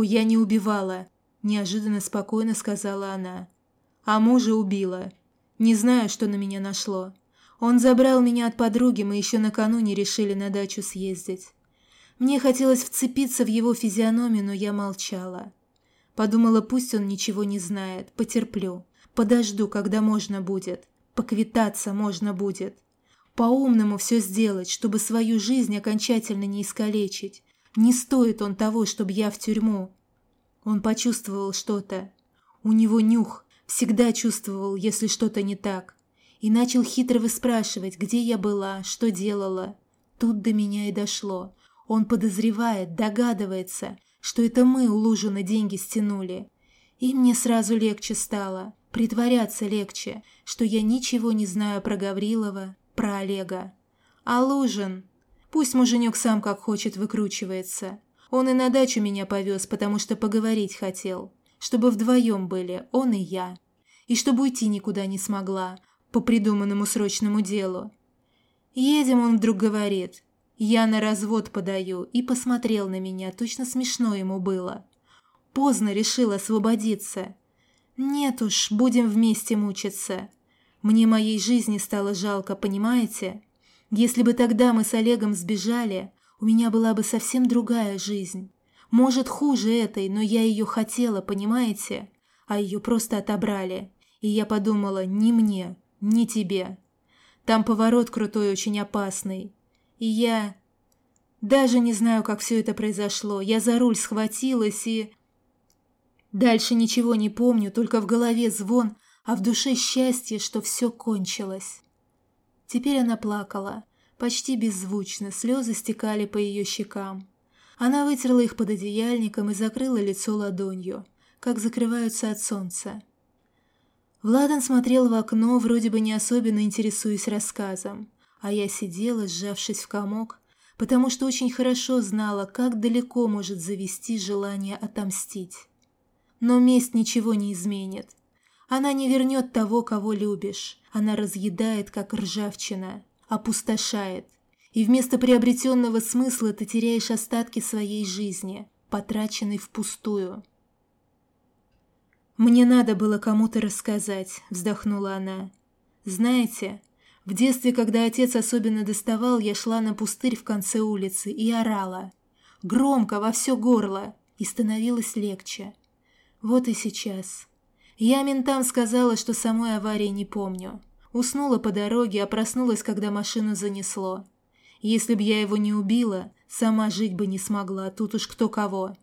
«Я не убивала», – неожиданно спокойно сказала она. «А мужа убила. Не знаю, что на меня нашло. Он забрал меня от подруги, мы еще накануне решили на дачу съездить. Мне хотелось вцепиться в его физиономию, но я молчала. Подумала, пусть он ничего не знает, потерплю. Подожду, когда можно будет. Поквитаться можно будет. По-умному все сделать, чтобы свою жизнь окончательно не искалечить. Не стоит он того, чтобы я в тюрьму. Он почувствовал что-то. У него нюх. Всегда чувствовал, если что-то не так. И начал хитро выспрашивать, где я была, что делала. Тут до меня и дошло. Он подозревает, догадывается, что это мы у Лужина деньги стянули. И мне сразу легче стало. Притворяться легче, что я ничего не знаю про Гаврилова, про Олега. А Лужин... Пусть муженек сам как хочет выкручивается. Он и на дачу меня повез, потому что поговорить хотел. Чтобы вдвоем были, он и я. И чтобы уйти никуда не смогла, по придуманному срочному делу. Едем, он вдруг говорит. Я на развод подаю, и посмотрел на меня, точно смешно ему было. Поздно решил освободиться. Нет уж, будем вместе мучиться. Мне моей жизни стало жалко, понимаете? Если бы тогда мы с Олегом сбежали, у меня была бы совсем другая жизнь. Может, хуже этой, но я ее хотела, понимаете? А ее просто отобрали. И я подумала, не мне, не тебе. Там поворот крутой, очень опасный. И я... Даже не знаю, как все это произошло. Я за руль схватилась и... Дальше ничего не помню, только в голове звон, а в душе счастье, что все кончилось. Теперь она плакала, почти беззвучно, слезы стекали по ее щекам. Она вытерла их под одеяльником и закрыла лицо ладонью, как закрываются от солнца. Владан смотрел в окно, вроде бы не особенно интересуясь рассказом, а я сидела, сжавшись в комок, потому что очень хорошо знала, как далеко может завести желание отомстить. Но месть ничего не изменит. Она не вернет того, кого любишь. Она разъедает, как ржавчина, опустошает. И вместо приобретенного смысла ты теряешь остатки своей жизни, потраченной впустую. «Мне надо было кому-то рассказать», — вздохнула она. «Знаете, в детстве, когда отец особенно доставал, я шла на пустырь в конце улицы и орала. Громко, во все горло, и становилось легче. Вот и сейчас. Я ментам сказала, что самой аварии не помню. Уснула по дороге, а проснулась, когда машину занесло. Если б я его не убила, сама жить бы не смогла, тут уж кто кого.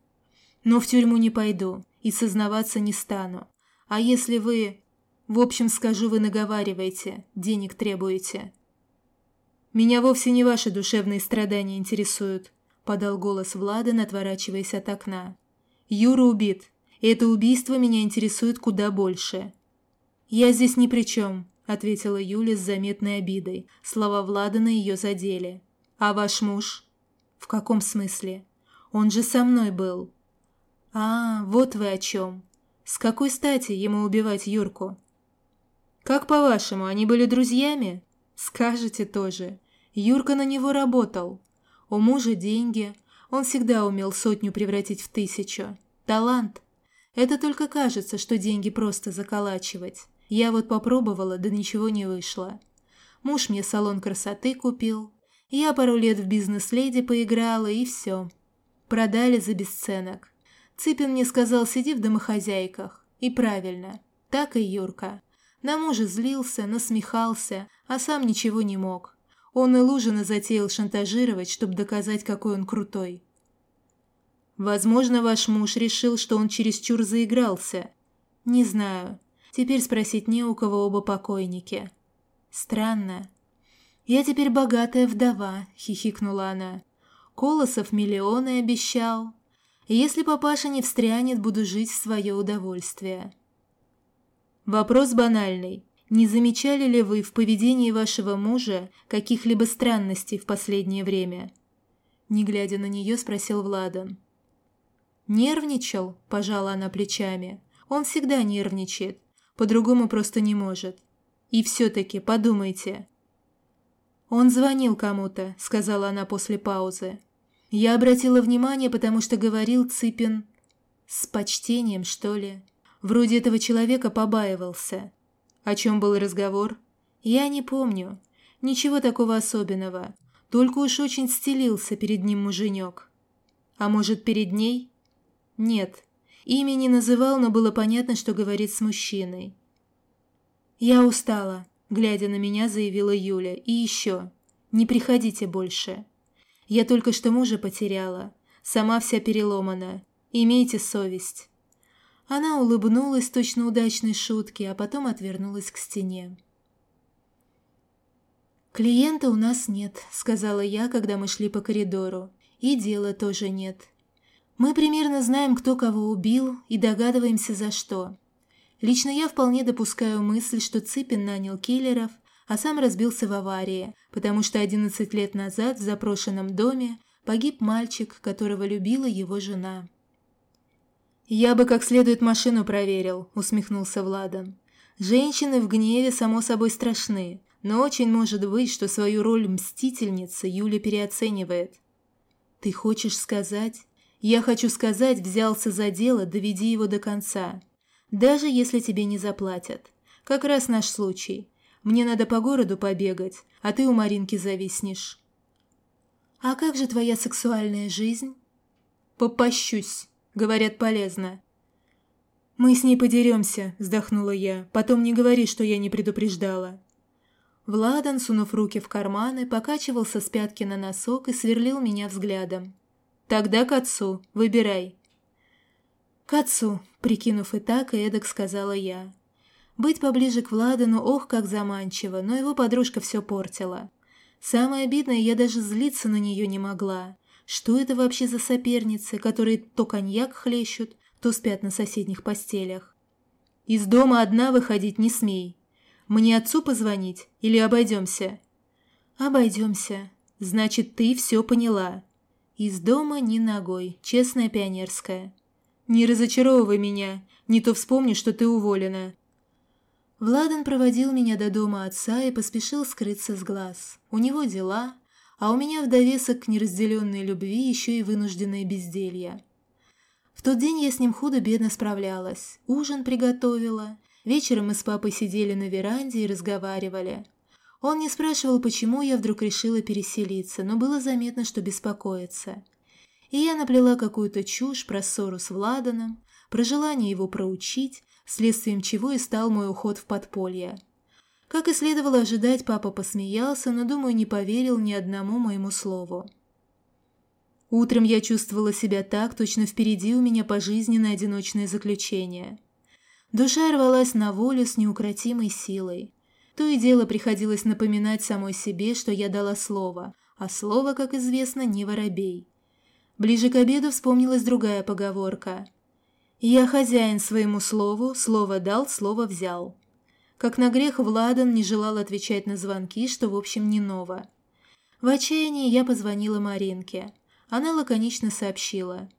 Но в тюрьму не пойду и сознаваться не стану. А если вы... В общем, скажу, вы наговариваете, денег требуете. Меня вовсе не ваши душевные страдания интересуют, подал голос Влада, отворачиваясь от окна. Юра убит, и это убийство меня интересует куда больше. «Я здесь ни при чем», – ответила Юля с заметной обидой. Слова Владана ее задели. «А ваш муж?» «В каком смысле? Он же со мной был». «А, вот вы о чем. С какой стати ему убивать Юрку?» «Как по-вашему, они были друзьями?» «Скажете тоже. Юрка на него работал. У мужа деньги. Он всегда умел сотню превратить в тысячу. Талант. Это только кажется, что деньги просто заколачивать. Я вот попробовала, да ничего не вышло. Муж мне салон красоты купил. Я пару лет в бизнес-леди поиграла, и все. Продали за бесценок. Цыпин мне сказал, сиди в домохозяйках. И правильно. Так и Юрка. На мужа злился, насмехался, а сам ничего не мог. Он и Лужина затеял шантажировать, чтобы доказать, какой он крутой. Возможно, ваш муж решил, что он чересчур заигрался. Не знаю. Теперь спросить не у кого оба покойники. Странно. Я теперь богатая вдова, хихикнула она. Колосов миллионы обещал. Если папаша не встрянет, буду жить в свое удовольствие. Вопрос банальный. Не замечали ли вы в поведении вашего мужа каких-либо странностей в последнее время? Не глядя на нее, спросил Владан. «Нервничал?» – пожала она плечами. «Он всегда нервничает. По-другому просто не может. И все-таки подумайте». «Он звонил кому-то», – сказала она после паузы. «Я обратила внимание, потому что говорил Цыпин...» С почтением, что ли? Вроде этого человека побаивался. О чем был разговор? Я не помню. Ничего такого особенного. Только уж очень стелился перед ним муженек. А может, перед ней? Нет. Имя не называл, но было понятно, что говорит с мужчиной. «Я устала», — глядя на меня, заявила Юля. «И еще. Не приходите больше. Я только что мужа потеряла. Сама вся переломана. Имейте совесть». Она улыбнулась точно удачной шутке, а потом отвернулась к стене. «Клиента у нас нет», — сказала я, когда мы шли по коридору. «И дела тоже нет. Мы примерно знаем, кто кого убил, и догадываемся, за что. Лично я вполне допускаю мысль, что Цыпин нанял киллеров, а сам разбился в аварии, потому что 11 лет назад в запрошенном доме погиб мальчик, которого любила его жена». «Я бы как следует машину проверил», — усмехнулся Владан. «Женщины в гневе, само собой, страшны, но очень может быть, что свою роль мстительницы Юля переоценивает. Ты хочешь сказать? Я хочу сказать, взялся за дело, доведи его до конца. Даже если тебе не заплатят. Как раз наш случай. Мне надо по городу побегать, а ты у Маринки зависнешь. А как же твоя сексуальная жизнь? Попощусь. Говорят, полезно. «Мы с ней подеремся», — вздохнула я. «Потом не говори, что я не предупреждала». Владан, сунув руки в карманы, покачивался с пятки на носок и сверлил меня взглядом. «Тогда к отцу. Выбирай». «К отцу», — прикинув и так, и эдак сказала я. Быть поближе к Владану, ох, как заманчиво, но его подружка все портила. Самое обидное, я даже злиться на нее не могла. Что это вообще за соперницы, которые то коньяк хлещут, то спят на соседних постелях? «Из дома одна выходить не смей», мне отцу позвонить или обойдемся?» «Обойдемся. Значит, ты все поняла. Из дома ни ногой, честная пионерская. Не разочаровывай меня, не то вспомни, что ты уволена». Владан проводил меня до дома отца и поспешил скрыться с глаз. У него дела, а у меня в довесок к неразделенной любви еще и вынужденное безделье. В тот день я с ним худо-бедно справлялась, ужин приготовила, Вечером мы с папой сидели на веранде и разговаривали. Он не спрашивал, почему я вдруг решила переселиться, но было заметно, что беспокоится. И я наплела какую-то чушь про ссору с Владаном, про желание его проучить, следствием чего и стал мой уход в подполье. Как и следовало ожидать, папа посмеялся, но, думаю, не поверил ни одному моему слову. Утром я чувствовала себя так, точно впереди у меня пожизненное одиночное заключение. Душа рвалась на волю с неукротимой силой. То и дело приходилось напоминать самой себе, что я дала слово, а слово, как известно, не воробей. Ближе к обеду вспомнилась другая поговорка. «Я хозяин своему слову, слово дал, слово взял». Как на грех Владан не желал отвечать на звонки, что, в общем, не ново. В отчаянии я позвонила Маринке. Она лаконично сообщила.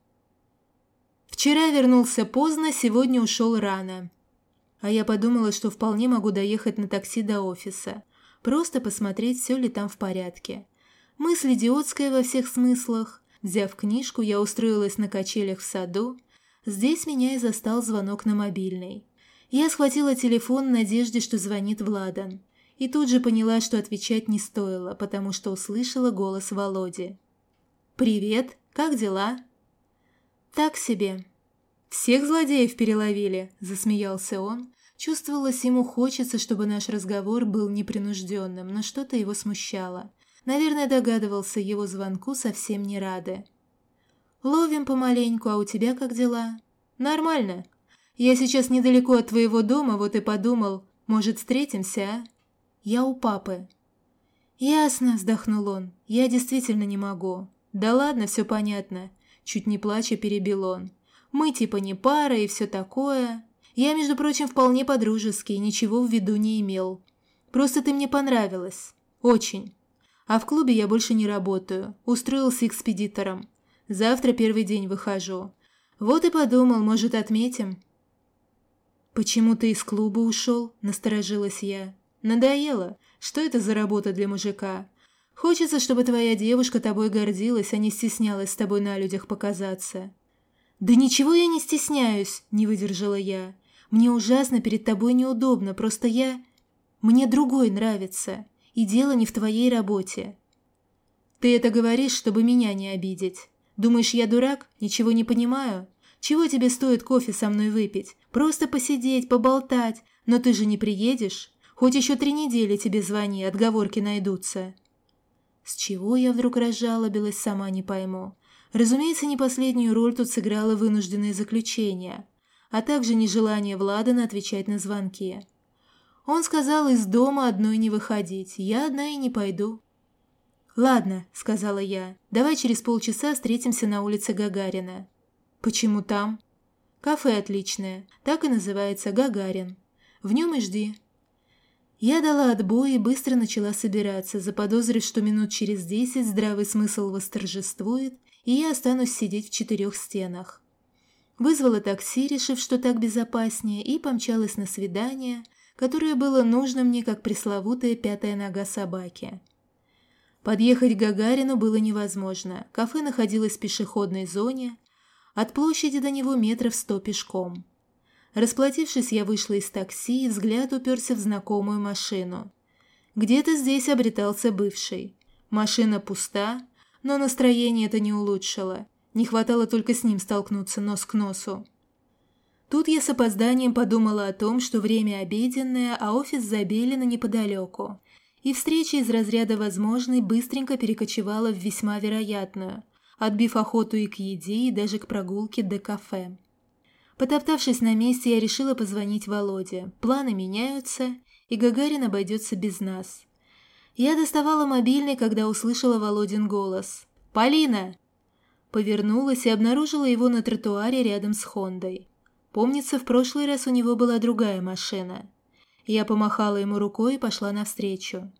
Вчера вернулся поздно, сегодня ушел рано. А я подумала, что вполне могу доехать на такси до офиса. Просто посмотреть, все ли там в порядке. Мысль идиотская во всех смыслах. Взяв книжку, я устроилась на качелях в саду. Здесь меня и застал звонок на мобильный. Я схватила телефон в надежде, что звонит Владан. И тут же поняла, что отвечать не стоило, потому что услышала голос Володи. «Привет, как дела?» «Так себе». «Всех злодеев переловили», – засмеялся он. Чувствовалось, ему хочется, чтобы наш разговор был непринужденным, но что-то его смущало. Наверное, догадывался, его звонку совсем не рады. «Ловим помаленьку, а у тебя как дела?» «Нормально. Я сейчас недалеко от твоего дома, вот и подумал, может, встретимся, а?» «Я у папы». «Ясно», – вздохнул он. «Я действительно не могу». «Да ладно, все понятно. Чуть не плача перебил он. «Мы типа не пара и все такое. Я, между прочим, вполне по-дружески, ничего в виду не имел. Просто ты мне понравилась. Очень. А в клубе я больше не работаю. Устроился экспедитором. Завтра первый день выхожу. Вот и подумал, может, отметим». «Почему ты из клуба ушел?» – насторожилась я. «Надоело. Что это за работа для мужика? Хочется, чтобы твоя девушка тобой гордилась, а не стеснялась с тобой на людях показаться. «Да ничего я не стесняюсь», – не выдержала я. «Мне ужасно перед тобой неудобно, просто я... Мне другой нравится, и дело не в твоей работе». «Ты это говоришь, чтобы меня не обидеть. Думаешь, я дурак? Ничего не понимаю? Чего тебе стоит кофе со мной выпить? Просто посидеть, поболтать. Но ты же не приедешь. Хоть еще три недели тебе звони, отговорки найдутся». С чего я вдруг разжалобилась, сама не пойму. Разумеется, не последнюю роль тут сыграло вынужденное заключение, а также нежелание Владана отвечать на звонки. Он сказал из дома одной не выходить, я одна и не пойду. «Ладно», — сказала я, — «давай через полчаса встретимся на улице Гагарина». «Почему там?» «Кафе отличное, так и называется Гагарин. В нем и жди». Я дала отбой и быстро начала собираться, заподозрив, что минут через десять здравый смысл восторжествует, и я останусь сидеть в четырех стенах. Вызвала такси, решив, что так безопаснее, и помчалась на свидание, которое было нужно мне, как пресловутая пятая нога собаки. Подъехать к Гагарину было невозможно. Кафе находилось в пешеходной зоне, от площади до него метров сто пешком. Расплатившись, я вышла из такси, и взгляд уперся в знакомую машину. Где-то здесь обретался бывший. Машина пуста, но настроение это не улучшило. Не хватало только с ним столкнуться нос к носу. Тут я с опозданием подумала о том, что время обеденное, а офис Забелина неподалеку. И встреча из разряда возможной быстренько перекочевала в весьма вероятную, отбив охоту и к еде, и даже к прогулке до кафе. Потоптавшись на месте, я решила позвонить Володе. Планы меняются, и Гагарин обойдется без нас. Я доставала мобильный, когда услышала Володин голос. «Полина!» Повернулась и обнаружила его на тротуаре рядом с Хондой. Помнится, в прошлый раз у него была другая машина. Я помахала ему рукой и пошла навстречу.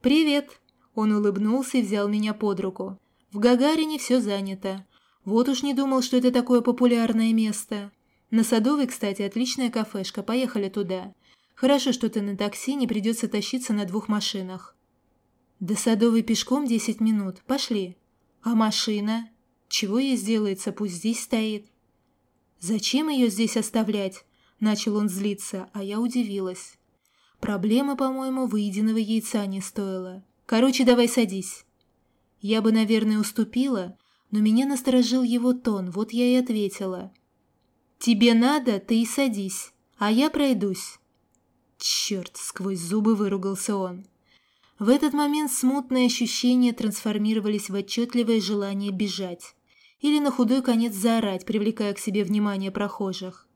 «Привет!» Он улыбнулся и взял меня под руку. «В Гагарине все занято. Вот уж не думал, что это такое популярное место. На Садовой, кстати, отличная кафешка. Поехали туда. Хорошо, что ты на такси, не придется тащиться на двух машинах. До Садовой пешком десять минут. Пошли. А машина? Чего ей сделается, пусть здесь стоит. Зачем ее здесь оставлять? Начал он злиться, а я удивилась. Проблема, по-моему, выеденного яйца не стоила. Короче, давай садись. Я бы, наверное, уступила, но меня насторожил его тон, вот я и ответила. «Тебе надо, ты и садись, а я пройдусь». «Черт!» — сквозь зубы выругался он. В этот момент смутные ощущения трансформировались в отчетливое желание бежать. Или на худой конец заорать, привлекая к себе внимание прохожих.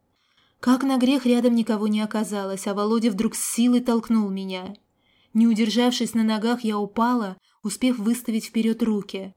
Как на грех рядом никого не оказалось, а Володя вдруг с силой толкнул меня. Не удержавшись на ногах, я упала, успев выставить вперед руки.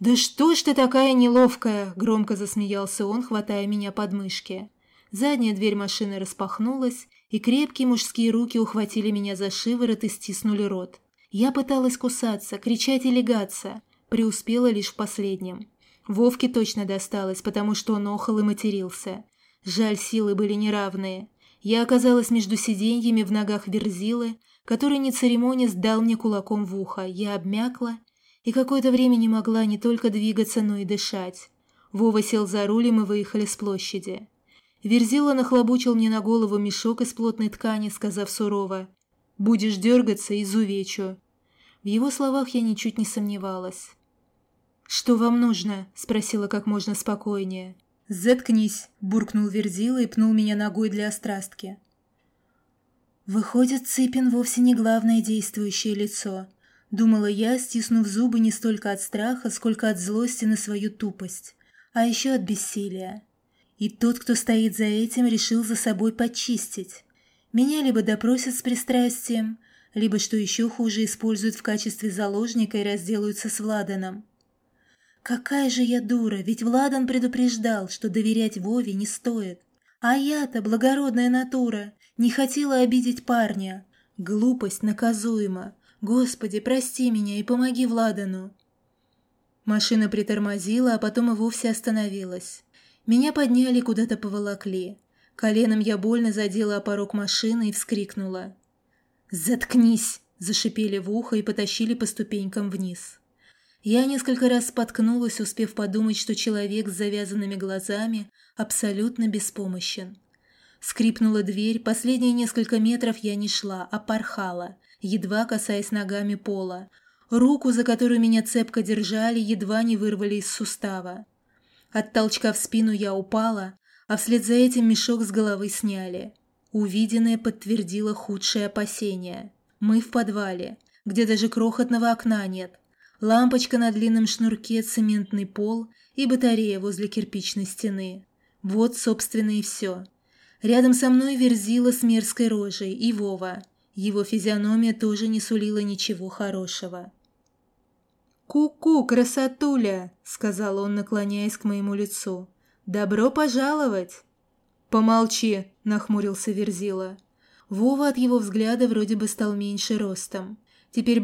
«Да что ж ты такая неловкая!» – громко засмеялся он, хватая меня под мышки. Задняя дверь машины распахнулась, и крепкие мужские руки ухватили меня за шиворот и стиснули рот. Я пыталась кусаться, кричать и легаться, преуспела лишь в последнем. Вовке точно досталось, потому что он охал и матерился. Жаль, силы были неравные. Я оказалась между сиденьями в ногах Верзилы, который, не церемонясь, дал мне кулаком в ухо. Я обмякла и какое-то время не могла не только двигаться, но и дышать. Вова сел за руль, и мы выехали с площади. Верзила нахлобучил мне на голову мешок из плотной ткани, сказав сурово «Будешь дергаться, изувечу». В его словах я ничуть не сомневалась. «Что вам нужно?» – спросила как можно спокойнее. «Заткнись», – буркнул Верзила и пнул меня ногой для острастки. Выходит, Цыпин вовсе не главное действующее лицо. Думала я, стиснув зубы не столько от страха, сколько от злости на свою тупость, а еще от бессилия. И тот, кто стоит за этим, решил за собой почистить. Меня либо допросят с пристрастием, либо, что еще хуже, используют в качестве заложника и разделаются с Владаном. Какая же я дура, ведь Владан предупреждал, что доверять Вове не стоит. А я-то, благородная натура, не хотела обидеть парня. Глупость наказуема. Господи, прости меня и помоги Владану. Машина притормозила, а потом и вовсе остановилась. Меня подняли, куда-то поволокли. Коленом я больно задела о порог машины и вскрикнула. «Заткнись!» – зашипели в ухо и потащили по ступенькам вниз. Я несколько раз споткнулась, успев подумать, что человек с завязанными глазами абсолютно беспомощен. Скрипнула дверь, последние несколько метров я не шла, а порхала, едва касаясь ногами пола. Руку, за которую меня цепко держали, едва не вырвали из сустава. От толчка в спину я упала, а вслед за этим мешок с головы сняли. Увиденное подтвердило худшие опасения. Мы в подвале, где даже крохотного окна нет. Лампочка на длинном шнурке, цементный пол и батарея возле кирпичной стены. Вот, собственно, и все. Рядом со мной верзила с мерзкой рожей и Вова. Его физиономия тоже не сулила ничего хорошего. «Ку-ку, красотуля!» — сказал он, наклоняясь к моему лицу. «Добро пожаловать!» «Помолчи!» — нахмурился Верзила. Вова от его взгляда вроде бы стал меньше ростом. Теперь